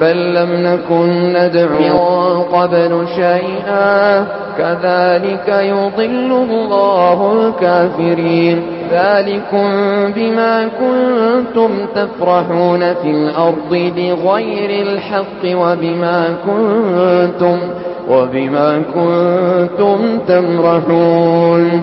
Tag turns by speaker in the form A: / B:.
A: بل لم نكن ندعو قبل شيئا. كذلك يضل الله الكافرين. ذلكم بما كنتم تفرحون في الأرض بغير الحق وبما كنتم وبما كنتم تمرحون.